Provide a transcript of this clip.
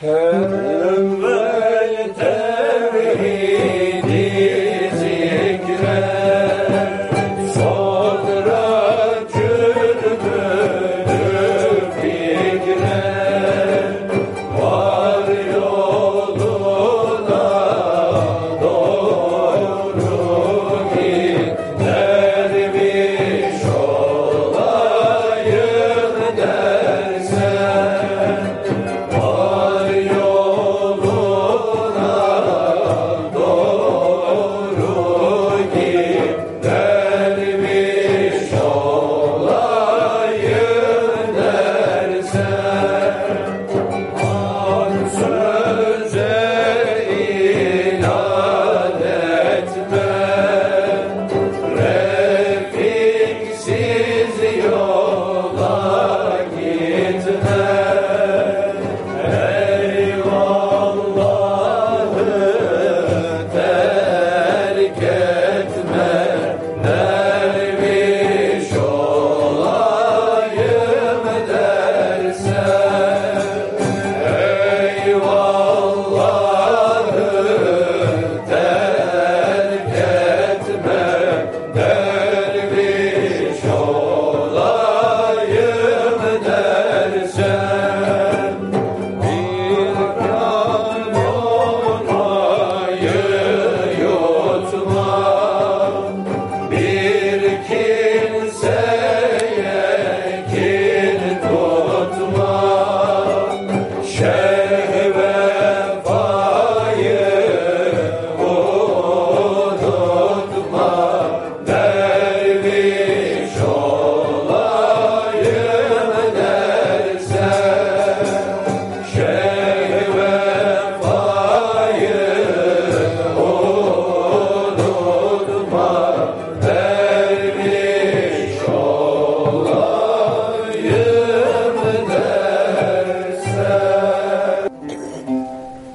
Hem vel tevhidi zikre, sadra